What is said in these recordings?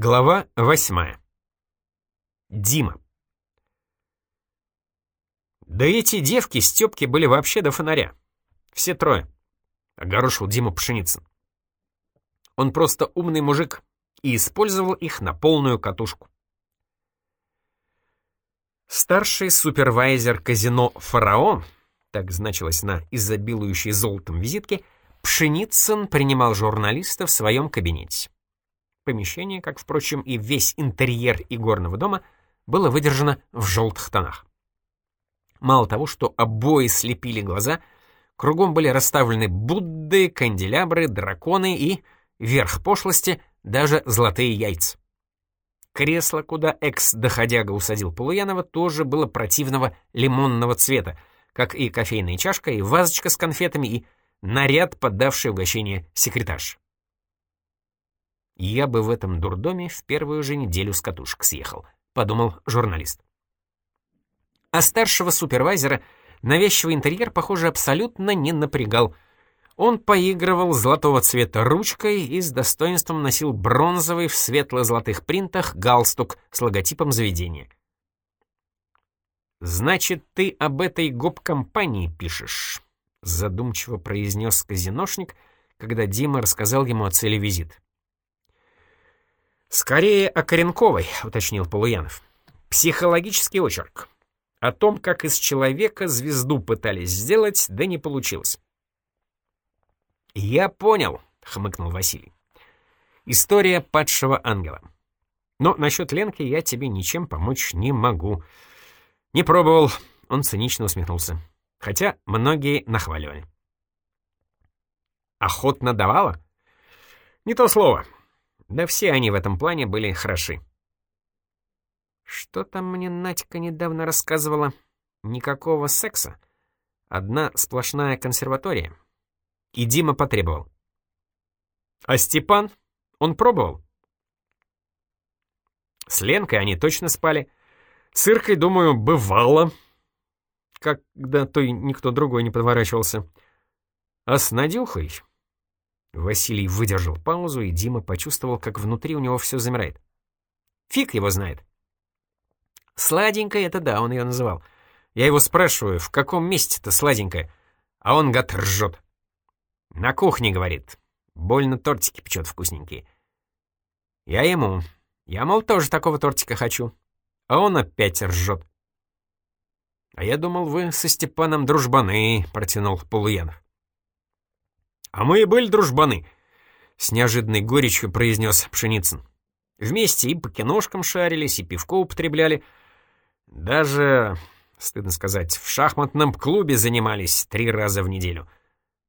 Глава восьмая. Дима. Да эти девки Стёпки были вообще до фонаря. Все трое. Огорошил Дима Пшеницын. Он просто умный мужик и использовал их на полную катушку. Старший супервайзер казино «Фараон», так значилось на изобилующей золотом визитке, Пшеницын принимал журналиста в своем кабинете. Помещение, как, впрочем, и весь интерьер игорного дома, было выдержано в желтых тонах. Мало того, что обои слепили глаза, кругом были расставлены Будды, канделябры, драконы и, верх пошлости, даже золотые яйца. Кресло, куда экс-доходяга усадил Полуянова, тоже было противного лимонного цвета, как и кофейная чашка, и вазочка с конфетами, и наряд, поддавший угощение секретарш. «Я бы в этом дурдоме в первую же неделю с катушек съехал», — подумал журналист. А старшего супервайзера навязчивый интерьер, похоже, абсолютно не напрягал. Он поигрывал золотого цвета ручкой и с достоинством носил бронзовый в светло-золотых принтах галстук с логотипом заведения. «Значит, ты об этой гоп-компании пишешь», — задумчиво произнес казиношник, когда Дима рассказал ему о цели визита. «Скорее о Коренковой», — уточнил Полуянов. «Психологический очерк. О том, как из человека звезду пытались сделать, да не получилось». «Я понял», — хмыкнул Василий. «История падшего ангела. Но насчет Ленки я тебе ничем помочь не могу. Не пробовал», — он цинично усмехнулся. Хотя многие нахваливали. «Охотно давала?» «Не то слово. Да все они в этом плане были хороши. Что там мне Надька недавно рассказывала? Никакого секса. Одна сплошная консерватория. И Дима потребовал. А Степан? Он пробовал? С Ленкой они точно спали. С Иркой, думаю, бывало. Когда той никто другой не подворачивался. А с Надюхой Василий выдержал паузу, и Дима почувствовал, как внутри у него все замирает. Фиг его знает. Сладенькая это да, он ее называл. Я его спрашиваю, в каком месте-то сладенькая? А он, гад, ржет. На кухне, говорит. Больно тортики печет вкусненькие. Я ему. Я, мол, тоже такого тортика хочу. А он опять ржет. «А я думал, вы со Степаном дружбаны», — протянул Полуянов. «А мы и были дружбаны», — с неожиданной горечью произнес Пшеницын. «Вместе и по киношкам шарились, и пивко употребляли. Даже, стыдно сказать, в шахматном клубе занимались три раза в неделю.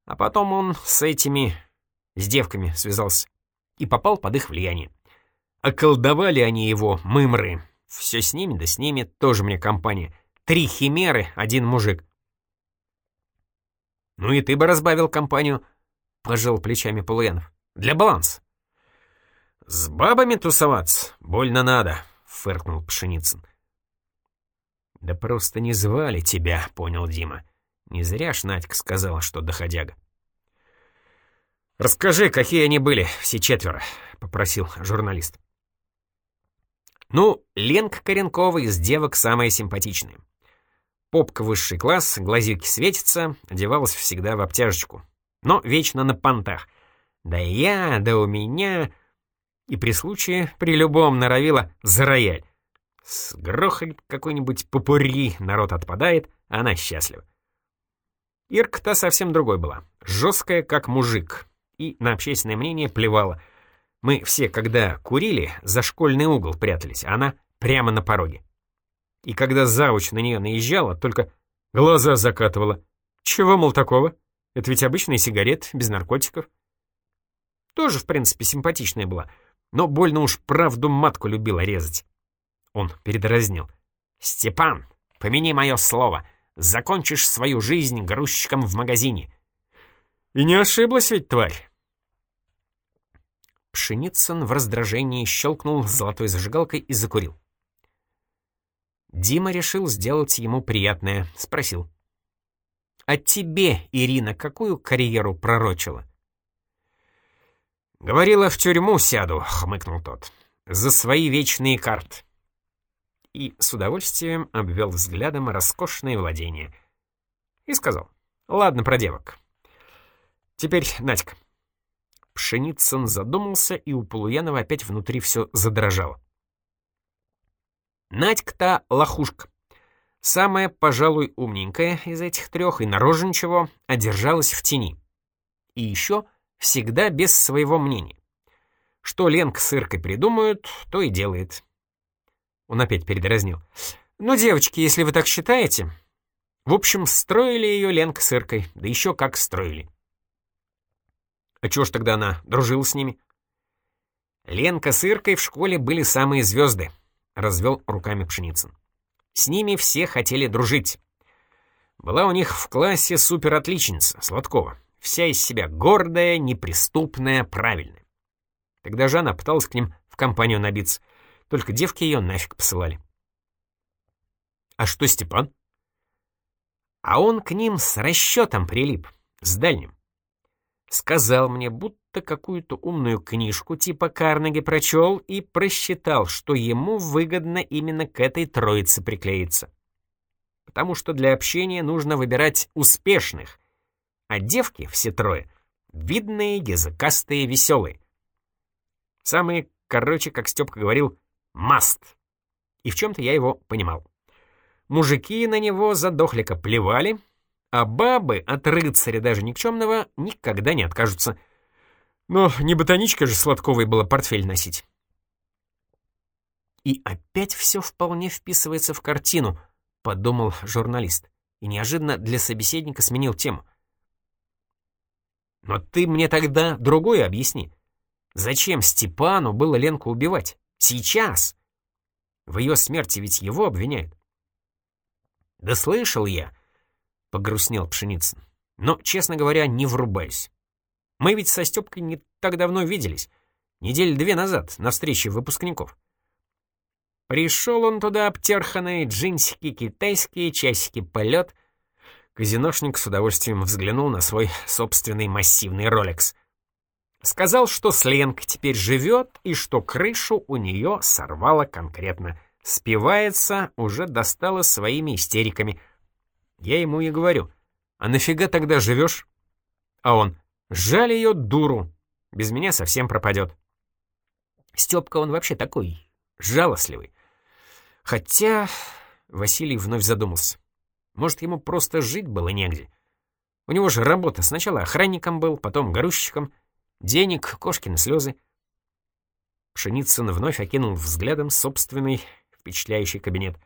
А потом он с этими, с девками связался и попал под их влияние. Околдовали они его, мымры. Все с ними, да с ними, тоже мне компания. Три химеры, один мужик. Ну и ты бы разбавил компанию, — пожал плечами Полуянов. «Для баланса». «С бабами тусоваться больно надо», — фыркнул Пшеницын. «Да просто не звали тебя», — понял Дима. Не зря ж Надька сказала, что доходяга. «Расскажи, какие они были, все четверо», — попросил журналист. Ну, Ленка Коренкова из девок самая симпатичная. Попка высший класс, глазики светятся, одевалась всегда в обтяжечку но вечно на понтах. Да я, да у меня... И при случае, при любом норовила за рояль. С грохот какой-нибудь попури, народ отпадает, а она счастлива. Ирка-то совсем другой была, жесткая, как мужик, и на общественное мнение плевала. Мы все, когда курили, за школьный угол прятались, а она прямо на пороге. И когда завуч на нее наезжала, только глаза закатывала. Чего, мол, такого? Это ведь обычная сигарет, без наркотиков. Тоже, в принципе, симпатичная была, но больно уж правду матку любила резать. Он передразнил. «Степан, помяни мое слово, закончишь свою жизнь грузчиком в магазине». «И не ошиблась ведь, тварь?» Пшеницын в раздражении щелкнул золотой зажигалкой и закурил. Дима решил сделать ему приятное, спросил. А тебе, Ирина, какую карьеру пророчила?» «Говорила, в тюрьму сяду», — хмыкнул тот. За свои вечные карты. И с удовольствием обвел взглядом роскошные владения. И сказал, ладно про девок. Теперь Надька. Пшеницын задумался, и у Полуянова опять внутри все задрожало. Надька-то лохушка. Самая, пожалуй, умненькая из этих трех, и на роже ничего, одержалась в тени. И еще всегда без своего мнения. Что Ленка с Иркой придумают, то и делает. Он опять передразнил. «Ну, девочки, если вы так считаете...» В общем, строили ее Ленка с Иркой, да еще как строили. А чего ж тогда она дружила с ними? Ленка с Иркой в школе были самые звезды, развел руками Пшеницын. С ними все хотели дружить. Была у них в классе суперотличница, Сладкова. Вся из себя гордая, неприступная, правильная. Тогда же она пыталась к ним в компанию набиться. Только девки ее нафиг посылали. А что Степан? А он к ним с расчетом прилип, с дальним. Сказал мне, будто какую-то умную книжку типа Карнеги прочел и просчитал, что ему выгодно именно к этой троице приклеиться. Потому что для общения нужно выбирать успешных, а девки, все трое, видные, языкастые, веселые. Самые, короче, как Степка говорил, маст. И в чем-то я его понимал. Мужики на него задохлика плевали, а бабы от рыцаря даже никчемного никогда не откажутся. Но не ботаничка же сладковой было портфель носить. И опять все вполне вписывается в картину, подумал журналист, и неожиданно для собеседника сменил тему. Но ты мне тогда другое объясни. Зачем Степану было Ленку убивать? Сейчас! В ее смерти ведь его обвиняют. Да слышал я, — погрустнел Пшеницын. «Но, честно говоря, не врубаюсь. Мы ведь со Степкой не так давно виделись. Недели две назад, на встрече выпускников. Пришел он туда обтерханный, джинсики китайские, часики полет. Казиношник с удовольствием взглянул на свой собственный массивный роликс. Сказал, что с Ленкой теперь живет и что крышу у нее сорвало конкретно. Спивается, уже достала своими истериками — я ему и говорю, а нафига тогда живешь? А он, жаль ее дуру, без меня совсем пропадет. Степка он вообще такой, жалостливый. Хотя... Василий вновь задумался. Может, ему просто жить было негде. У него же работа. Сначала охранником был, потом грузчиком. Денег, кошкины слезы. Пшеницын вновь окинул взглядом собственный впечатляющий кабинет.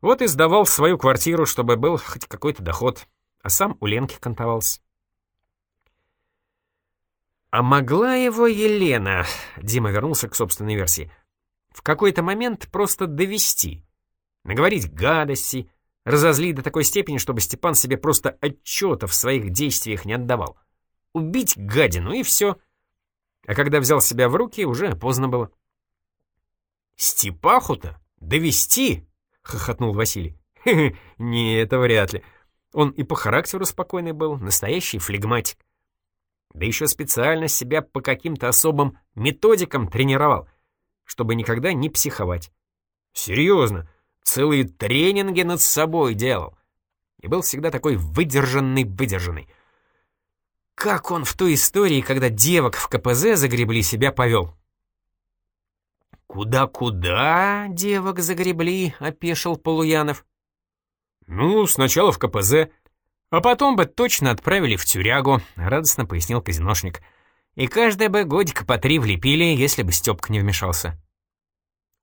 Вот и сдавал свою квартиру, чтобы был хоть какой-то доход, а сам у Ленки кантовался. А могла его Елена, Дима вернулся к собственной версии, в какой-то момент просто довести, наговорить гадости, разозлить до такой степени, чтобы Степан себе просто отчета в своих действиях не отдавал. Убить гадину, и все. А когда взял себя в руки, уже поздно было. Степаху-то довести — хохотнул Василий. «Хе-хе, не, это вряд ли. Он и по характеру спокойный был, настоящий флегматик. Да еще специально себя по каким-то особым методикам тренировал, чтобы никогда не психовать. Серьезно, целые тренинги над собой делал. И был всегда такой выдержанный-выдержанный. Как он в той истории, когда девок в КПЗ загребли, себя повел? «Куда-куда девок загребли?» — опешил Полуянов. «Ну, сначала в КПЗ, а потом бы точно отправили в тюрягу», — радостно пояснил казиношник. «И каждое бы годика по три влепили, если бы Степка не вмешался».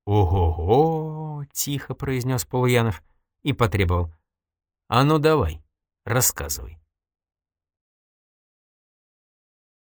«Ого-го!» — тихо произнес Полуянов и потребовал. «А ну давай, рассказывай».